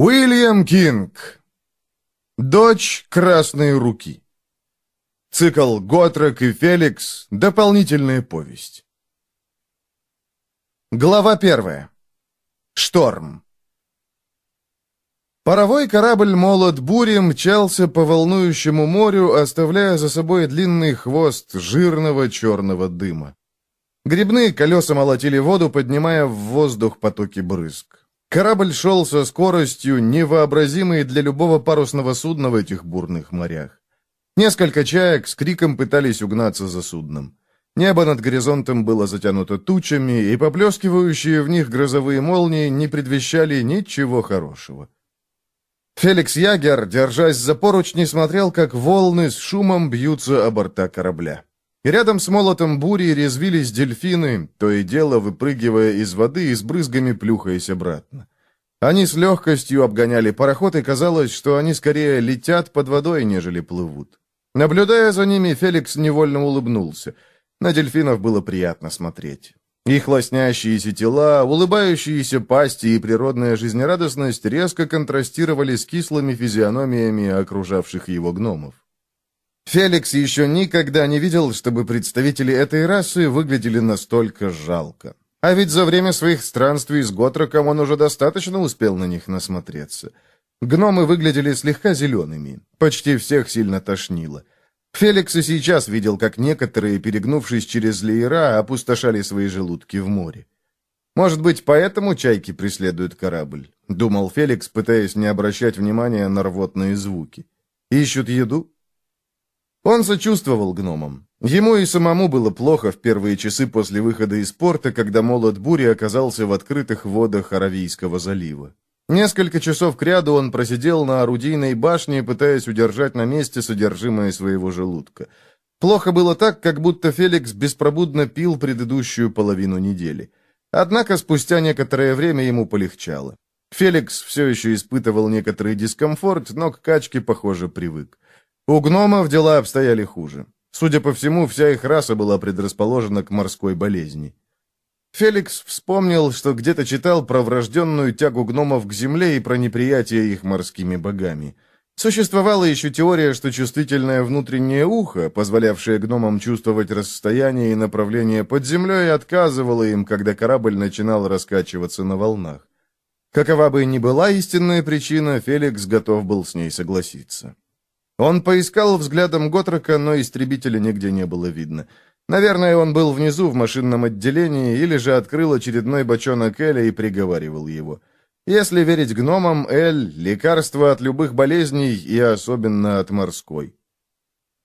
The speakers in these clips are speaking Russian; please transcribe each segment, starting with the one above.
Уильям Кинг. Дочь Красной Руки. Цикл «Готрек и Феликс. Дополнительная повесть». Глава первая. Шторм. Паровой корабль «Молот бури» мчался по волнующему морю, оставляя за собой длинный хвост жирного черного дыма. Грибные колеса молотили воду, поднимая в воздух потоки брызг. Корабль шел со скоростью, невообразимой для любого парусного судна в этих бурных морях. Несколько чаек с криком пытались угнаться за судном. Небо над горизонтом было затянуто тучами, и поплескивающие в них грозовые молнии не предвещали ничего хорошего. Феликс Ягер, держась за поручни, смотрел, как волны с шумом бьются о борта корабля. Рядом с молотом бури резвились дельфины, то и дело выпрыгивая из воды и с брызгами плюхаясь обратно. Они с легкостью обгоняли пароход, и казалось, что они скорее летят под водой, нежели плывут. Наблюдая за ними, Феликс невольно улыбнулся. На дельфинов было приятно смотреть. Их лоснящиеся тела, улыбающиеся пасти и природная жизнерадостность резко контрастировали с кислыми физиономиями окружавших его гномов. Феликс еще никогда не видел, чтобы представители этой расы выглядели настолько жалко. А ведь за время своих странствий с Готроком он уже достаточно успел на них насмотреться. Гномы выглядели слегка зелеными, почти всех сильно тошнило. Феликс и сейчас видел, как некоторые, перегнувшись через леера, опустошали свои желудки в море. «Может быть, поэтому чайки преследуют корабль?» — думал Феликс, пытаясь не обращать внимания на рвотные звуки. «Ищут еду?» Он сочувствовал гномам. Ему и самому было плохо в первые часы после выхода из порта, когда молот бури оказался в открытых водах Аравийского залива. Несколько часов кряду он просидел на орудийной башне, пытаясь удержать на месте содержимое своего желудка. Плохо было так, как будто Феликс беспробудно пил предыдущую половину недели. Однако спустя некоторое время ему полегчало. Феликс все еще испытывал некоторый дискомфорт, но к качке, похоже, привык. У гномов дела обстояли хуже. Судя по всему, вся их раса была предрасположена к морской болезни. Феликс вспомнил, что где-то читал про врожденную тягу гномов к земле и про неприятие их морскими богами. Существовала еще теория, что чувствительное внутреннее ухо, позволявшее гномам чувствовать расстояние и направление под землей, отказывало им, когда корабль начинал раскачиваться на волнах. Какова бы ни была истинная причина, Феликс готов был с ней согласиться. Он поискал взглядом Готрока, но истребителя нигде не было видно. Наверное, он был внизу в машинном отделении или же открыл очередной бочонок Эля и приговаривал его. Если верить гномам, Эль — лекарство от любых болезней и особенно от морской.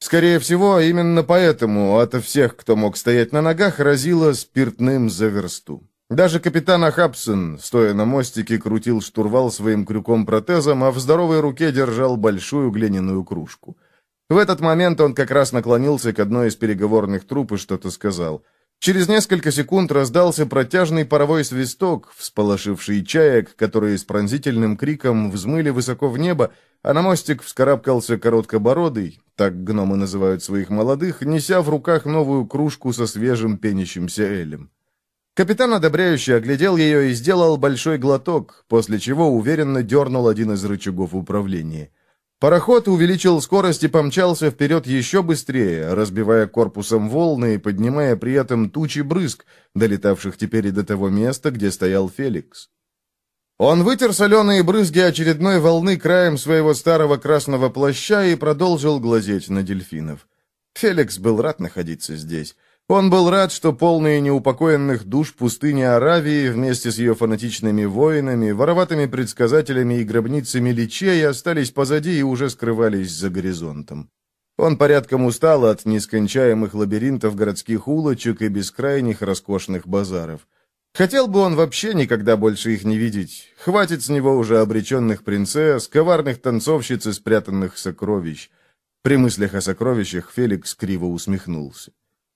Скорее всего, именно поэтому от всех, кто мог стоять на ногах, разило спиртным за версту. Даже капитан Ахабсон, стоя на мостике, крутил штурвал своим крюком-протезом, а в здоровой руке держал большую глиняную кружку. В этот момент он как раз наклонился к одной из переговорных труб и что-то сказал. Через несколько секунд раздался протяжный паровой свисток, всполошивший чаек, которые с пронзительным криком взмыли высоко в небо, а на мостик вскарабкался короткобородый, так гномы называют своих молодых, неся в руках новую кружку со свежим пенящимся элем. Капитан одобряюще оглядел ее и сделал большой глоток, после чего уверенно дернул один из рычагов управления. Пароход увеличил скорость и помчался вперед еще быстрее, разбивая корпусом волны и поднимая при этом тучи брызг, долетавших теперь и до того места, где стоял Феликс. Он вытер соленые брызги очередной волны краем своего старого красного плаща и продолжил глазеть на дельфинов. Феликс был рад находиться здесь. Он был рад, что полные неупокоенных душ пустыни Аравии вместе с ее фанатичными воинами, вороватыми предсказателями и гробницами личей остались позади и уже скрывались за горизонтом. Он порядком устал от нескончаемых лабиринтов городских улочек и бескрайних роскошных базаров. Хотел бы он вообще никогда больше их не видеть. Хватит с него уже обреченных принцесс, коварных танцовщиц и спрятанных сокровищ. При мыслях о сокровищах Феликс криво усмехнулся.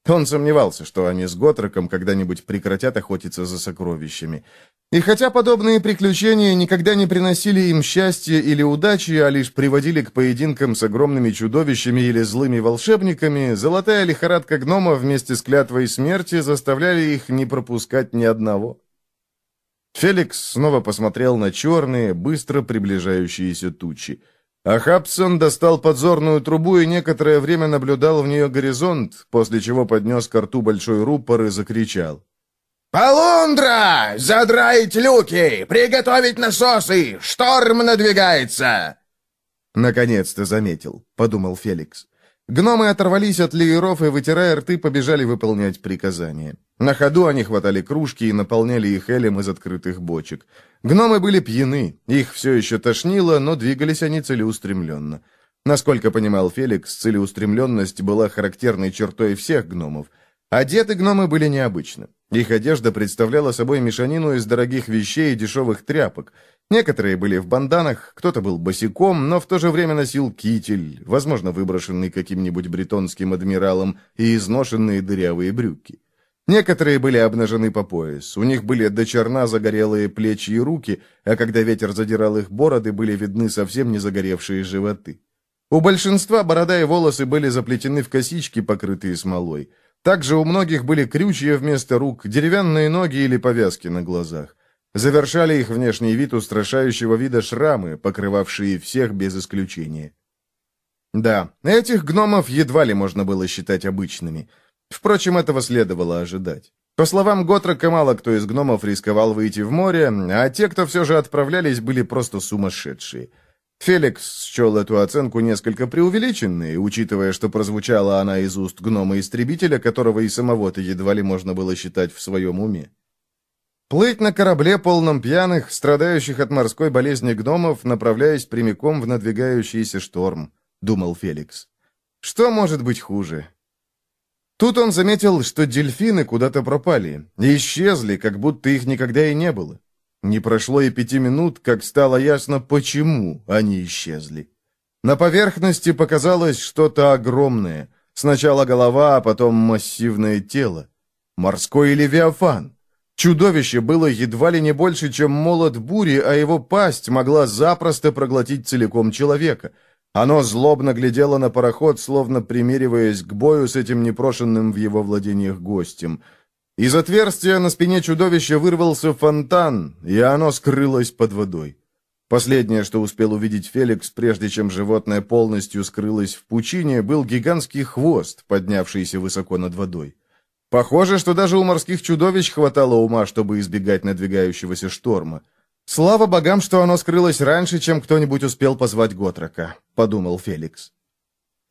Он сомневался, что они с Готроком когда-нибудь прекратят охотиться за сокровищами. И хотя подобные приключения никогда не приносили им счастья или удачи, а лишь приводили к поединкам с огромными чудовищами или злыми волшебниками, золотая лихорадка гнома вместе с клятвой смерти заставляли их не пропускать ни одного. Феликс снова посмотрел на черные, быстро приближающиеся тучи. А Хабсон достал подзорную трубу и некоторое время наблюдал в нее горизонт, после чего поднес к рту большой рупор и закричал. «Полундра! Задраить люки! Приготовить насосы! Шторм надвигается!» «Наконец-то заметил», — подумал Феликс. Гномы оторвались от ливеров и, вытирая рты, побежали выполнять приказания. На ходу они хватали кружки и наполняли их элем из открытых бочек. Гномы были пьяны, их все еще тошнило, но двигались они целеустремленно. Насколько понимал Феликс, целеустремленность была характерной чертой всех гномов. Одеты гномы были необычно. Их одежда представляла собой мешанину из дорогих вещей и дешевых тряпок. Некоторые были в банданах, кто-то был босиком, но в то же время носил китель, возможно, выброшенный каким-нибудь бретонским адмиралом, и изношенные дырявые брюки. Некоторые были обнажены по пояс, у них были до черна загорелые плечи и руки, а когда ветер задирал их бороды, были видны совсем не загоревшие животы. У большинства борода и волосы были заплетены в косички, покрытые смолой. Также у многих были крючья вместо рук, деревянные ноги или повязки на глазах. Завершали их внешний вид устрашающего вида шрамы, покрывавшие всех без исключения. Да, этих гномов едва ли можно было считать обычными. Впрочем, этого следовало ожидать. По словам Готрока, мало кто из гномов рисковал выйти в море, а те, кто все же отправлялись, были просто сумасшедшие. Феликс счел эту оценку несколько преувеличенной, учитывая, что прозвучала она из уст гнома-истребителя, которого и самого-то едва ли можно было считать в своем уме. Плыть на корабле, полном пьяных, страдающих от морской болезни гномов, направляясь прямиком в надвигающийся шторм, думал Феликс. Что может быть хуже? Тут он заметил, что дельфины куда-то пропали, исчезли, как будто их никогда и не было. Не прошло и пяти минут, как стало ясно, почему они исчезли. На поверхности показалось что-то огромное. Сначала голова, а потом массивное тело. Морской левиафан. Чудовище было едва ли не больше, чем молот бури, а его пасть могла запросто проглотить целиком человека. Оно злобно глядело на пароход, словно примериваясь к бою с этим непрошенным в его владениях гостем. Из отверстия на спине чудовища вырвался фонтан, и оно скрылось под водой. Последнее, что успел увидеть Феликс, прежде чем животное полностью скрылось в пучине, был гигантский хвост, поднявшийся высоко над водой. Похоже, что даже у морских чудовищ хватало ума, чтобы избегать надвигающегося шторма. Слава богам, что оно скрылось раньше, чем кто-нибудь успел позвать Готрока, подумал Феликс.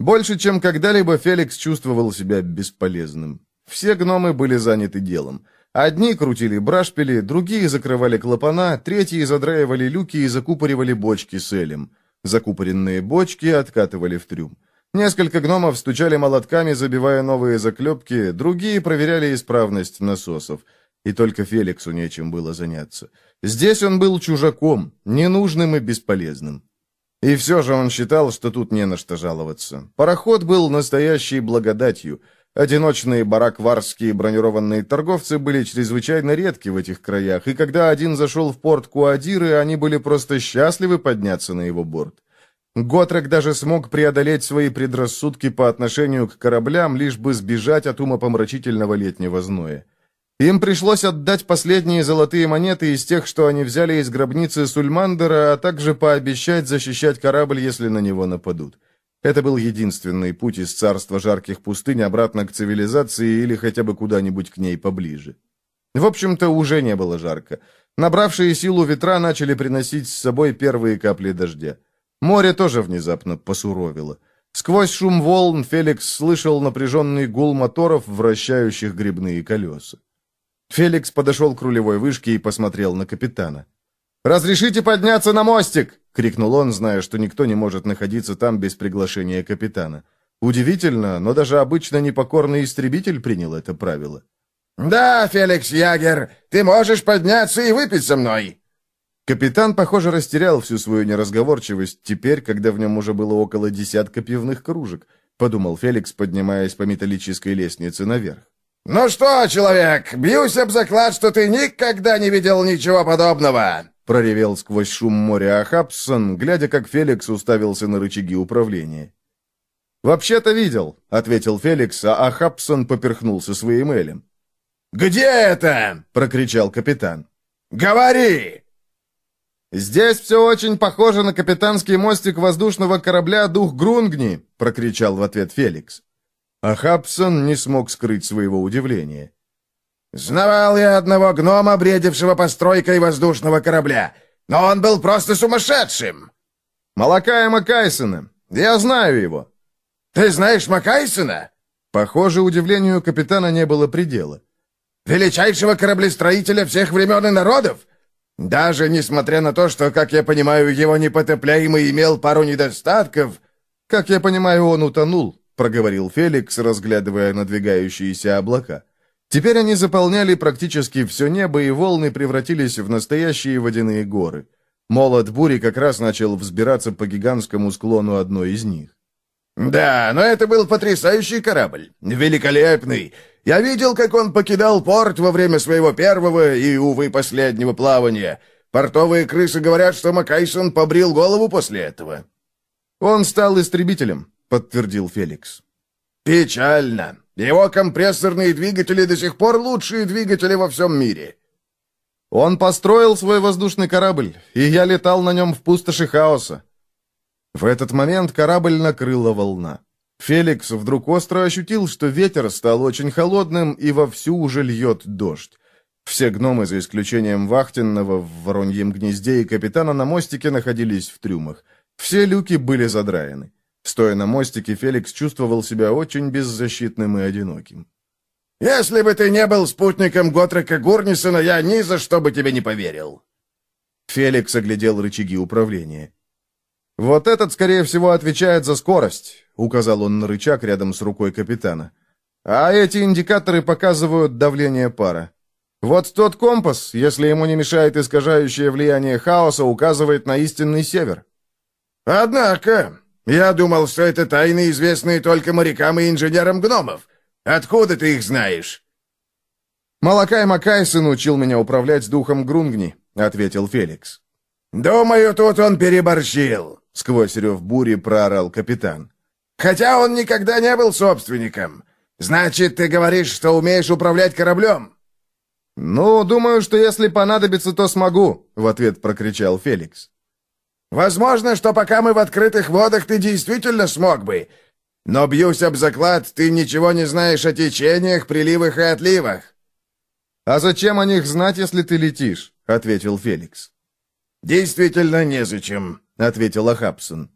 Больше, чем когда-либо, Феликс чувствовал себя бесполезным. Все гномы были заняты делом. Одни крутили брашпили, другие закрывали клапана, третьи задраивали люки и закупоривали бочки с элем. Закупоренные бочки откатывали в трюм. Несколько гномов стучали молотками, забивая новые заклепки, другие проверяли исправность насосов. И только Феликсу нечем было заняться. Здесь он был чужаком, ненужным и бесполезным. И все же он считал, что тут не на что жаловаться. Пароход был настоящей благодатью. Одиночные баракварские бронированные торговцы были чрезвычайно редки в этих краях, и когда один зашел в порт Куадиры, они были просто счастливы подняться на его борт. Готрек даже смог преодолеть свои предрассудки по отношению к кораблям, лишь бы сбежать от умопомрачительного летнего зноя. Им пришлось отдать последние золотые монеты из тех, что они взяли из гробницы Сульмандера, а также пообещать защищать корабль, если на него нападут. Это был единственный путь из царства жарких пустынь обратно к цивилизации или хотя бы куда-нибудь к ней поближе. В общем-то, уже не было жарко. Набравшие силу ветра начали приносить с собой первые капли дождя. Море тоже внезапно посуровило. Сквозь шум волн Феликс слышал напряженный гул моторов, вращающих грибные колеса. Феликс подошел к рулевой вышке и посмотрел на капитана. «Разрешите подняться на мостик!» — крикнул он, зная, что никто не может находиться там без приглашения капитана. Удивительно, но даже обычно непокорный истребитель принял это правило. «Да, Феликс Ягер, ты можешь подняться и выпить со мной!» Капитан, похоже, растерял всю свою неразговорчивость теперь, когда в нем уже было около десятка пивных кружек, подумал Феликс, поднимаясь по металлической лестнице наверх. «Ну что, человек, бьюсь об заклад, что ты никогда не видел ничего подобного!» проревел сквозь шум моря Ахапсон, глядя, как Феликс уставился на рычаги управления. «Вообще-то видел», — ответил Феликс, а Ахапсон поперхнулся своим элем. «Где это?» — прокричал капитан. Говори!» «Здесь все очень похоже на капитанский мостик воздушного корабля «Дух Грунгни», — прокричал в ответ Феликс. А Хабсон не смог скрыть своего удивления. «Знавал я одного гнома, бредившего постройкой воздушного корабля, но он был просто сумасшедшим!» «Малакая Макайсона. Я знаю его». «Ты знаешь Макайсона?» Похоже, удивлению капитана не было предела. «Величайшего кораблестроителя всех времен и народов? Даже несмотря на то, что, как я понимаю, его непотопляемый имел пару недостатков...» «Как я понимаю, он утонул», — проговорил Феликс, разглядывая надвигающиеся облака. Теперь они заполняли практически все небо, и волны превратились в настоящие водяные горы. Молот бури как раз начал взбираться по гигантскому склону одной из них. «Да, но это был потрясающий корабль. Великолепный. Я видел, как он покидал порт во время своего первого и, увы, последнего плавания. Портовые крысы говорят, что Макайсон побрил голову после этого». «Он стал истребителем», — подтвердил Феликс. «Печально. Его компрессорные двигатели до сих пор лучшие двигатели во всем мире». «Он построил свой воздушный корабль, и я летал на нем в пустоши хаоса. В этот момент корабль накрыла волна. Феликс вдруг остро ощутил, что ветер стал очень холодным и вовсю уже льет дождь. Все гномы, за исключением вахтенного в вороньем гнезде и капитана на мостике, находились в трюмах. Все люки были задраены. Стоя на мостике, Феликс чувствовал себя очень беззащитным и одиноким. «Если бы ты не был спутником Готрека Гурнисона, я ни за что бы тебе не поверил». Феликс оглядел рычаги управления. «Вот этот, скорее всего, отвечает за скорость», — указал он на рычаг рядом с рукой капитана. «А эти индикаторы показывают давление пара. Вот тот компас, если ему не мешает искажающее влияние хаоса, указывает на истинный север». «Однако, я думал, что это тайны, известные только морякам и инженерам гномов. Откуда ты их знаешь?» «Малакай Макайсон учил меня управлять духом Грунгни», — ответил Феликс. «Думаю, тут он переборщил. — сквозь рев бури проорал капитан. «Хотя он никогда не был собственником. Значит, ты говоришь, что умеешь управлять кораблем?» «Ну, думаю, что если понадобится, то смогу», — в ответ прокричал Феликс. «Возможно, что пока мы в открытых водах, ты действительно смог бы. Но бьюсь об заклад, ты ничего не знаешь о течениях, приливах и отливах». «А зачем о них знать, если ты летишь?» — ответил Феликс. «Действительно незачем», — ответил Хабсон.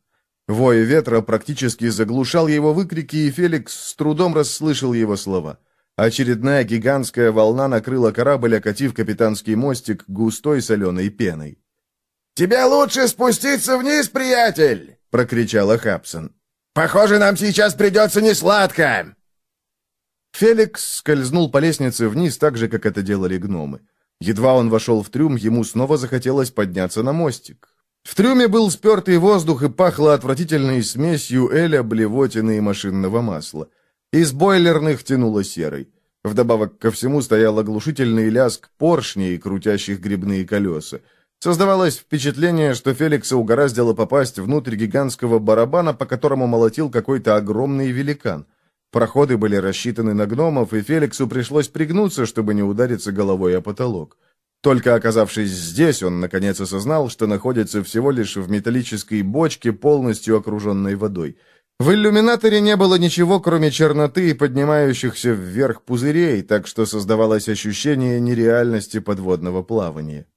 Вой ветра практически заглушал его выкрики, и Феликс с трудом расслышал его слова. Очередная гигантская волна накрыла корабль, окатив капитанский мостик густой соленой пеной. «Тебе лучше спуститься вниз, приятель!» — прокричал Хабсон. «Похоже, нам сейчас придется несладко!» Феликс скользнул по лестнице вниз так же, как это делали гномы. Едва он вошел в трюм, ему снова захотелось подняться на мостик. В трюме был спертый воздух и пахло отвратительной смесью эля, блевотины и машинного масла. Из бойлерных тянуло серой. Вдобавок ко всему стоял оглушительный лязг поршней, крутящих грибные колеса. Создавалось впечатление, что Феликса угораздило попасть внутрь гигантского барабана, по которому молотил какой-то огромный великан. Проходы были рассчитаны на гномов, и Феликсу пришлось пригнуться, чтобы не удариться головой о потолок. Только оказавшись здесь, он наконец осознал, что находится всего лишь в металлической бочке, полностью окруженной водой. В иллюминаторе не было ничего, кроме черноты и поднимающихся вверх пузырей, так что создавалось ощущение нереальности подводного плавания.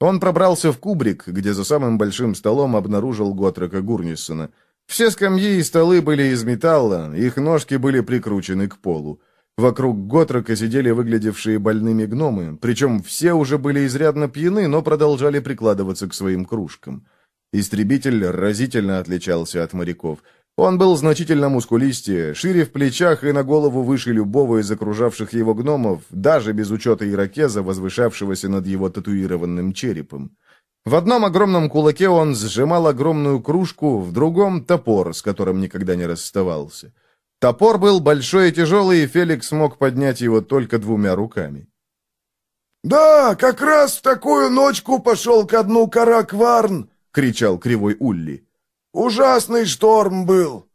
Он пробрался в кубрик, где за самым большим столом обнаружил Готрека Гурнисона. Все скамьи и столы были из металла, их ножки были прикручены к полу. Вокруг Готрока сидели выглядевшие больными гномы, причем все уже были изрядно пьяны, но продолжали прикладываться к своим кружкам. Истребитель разительно отличался от моряков. Он был значительно мускулистее, шире в плечах и на голову выше любого из окружавших его гномов, даже без учета ирокеза, возвышавшегося над его татуированным черепом. В одном огромном кулаке он сжимал огромную кружку, в другом — топор, с которым никогда не расставался. Топор был большой и тяжелый, и Феликс мог поднять его только двумя руками. «Да, как раз в такую ночку пошел ко дну Каракварн!» — кричал кривой Улли. «Ужасный шторм был!»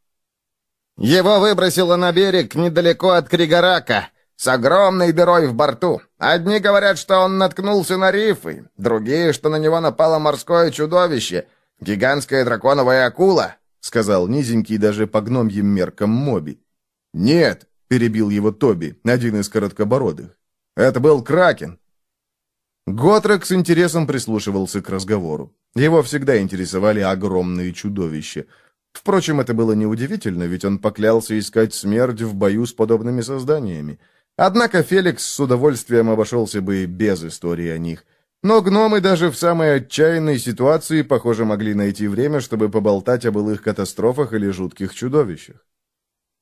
«Его выбросило на берег недалеко от Кригарака», — с огромной дырой в борту. Одни говорят, что он наткнулся на рифы, другие, что на него напало морское чудовище, гигантская драконовая акула», — сказал низенький даже по гномьим меркам Моби. «Нет», — перебил его Тоби, один из короткобородых. «Это был Кракен». Готрек с интересом прислушивался к разговору. Его всегда интересовали огромные чудовища. Впрочем, это было неудивительно, ведь он поклялся искать смерть в бою с подобными созданиями. Однако Феликс с удовольствием обошелся бы и без истории о них. Но гномы даже в самой отчаянной ситуации, похоже, могли найти время, чтобы поболтать о былых катастрофах или жутких чудовищах.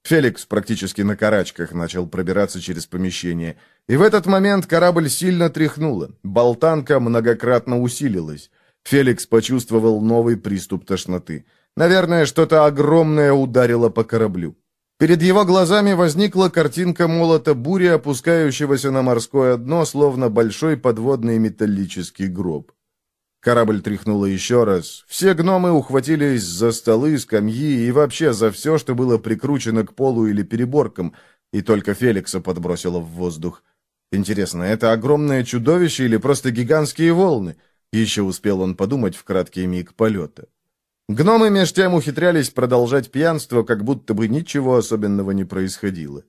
Феликс практически на карачках начал пробираться через помещение, и в этот момент корабль сильно тряхнуло, болтанка многократно усилилась. Феликс почувствовал новый приступ тошноты. Наверное, что-то огромное ударило по кораблю. Перед его глазами возникла картинка молота бури, опускающегося на морское дно, словно большой подводный металлический гроб. Корабль тряхнуло еще раз. Все гномы ухватились за столы, скамьи и вообще за все, что было прикручено к полу или переборкам, и только Феликса подбросило в воздух. Интересно, это огромное чудовище или просто гигантские волны? Еще успел он подумать в краткий миг полета. Гномы меж тем ухитрялись продолжать пьянство, как будто бы ничего особенного не происходило.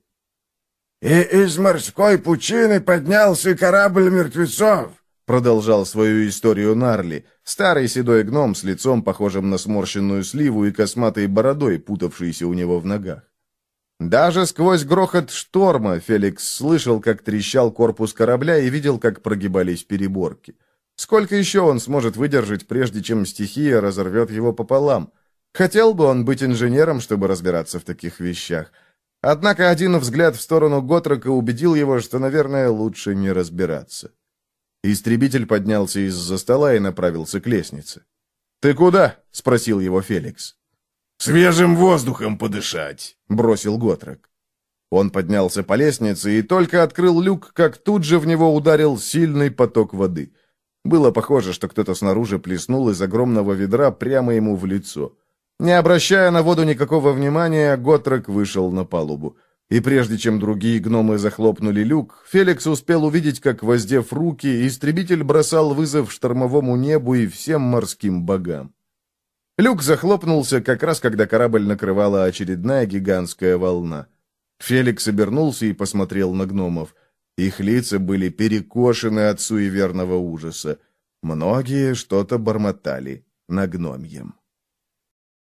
«И из морской пучины поднялся корабль мертвецов», продолжал свою историю Нарли, старый седой гном с лицом, похожим на сморщенную сливу и косматой бородой, путавшейся у него в ногах. Даже сквозь грохот шторма Феликс слышал, как трещал корпус корабля и видел, как прогибались переборки. Сколько еще он сможет выдержать, прежде чем стихия разорвет его пополам? Хотел бы он быть инженером, чтобы разбираться в таких вещах. Однако один взгляд в сторону Готрока убедил его, что, наверное, лучше не разбираться. Истребитель поднялся из-за стола и направился к лестнице. «Ты куда?» — спросил его Феликс. «Свежим воздухом подышать», — бросил Готрок. Он поднялся по лестнице и только открыл люк, как тут же в него ударил сильный поток воды. Было похоже, что кто-то снаружи плеснул из огромного ведра прямо ему в лицо. Не обращая на воду никакого внимания, Готрек вышел на палубу. И прежде чем другие гномы захлопнули люк, Феликс успел увидеть, как, воздев руки, истребитель бросал вызов штормовому небу и всем морским богам. Люк захлопнулся как раз, когда корабль накрывала очередная гигантская волна. Феликс обернулся и посмотрел на гномов. Их лица были перекошены от суеверного ужаса. Многие что-то бормотали на гномьем.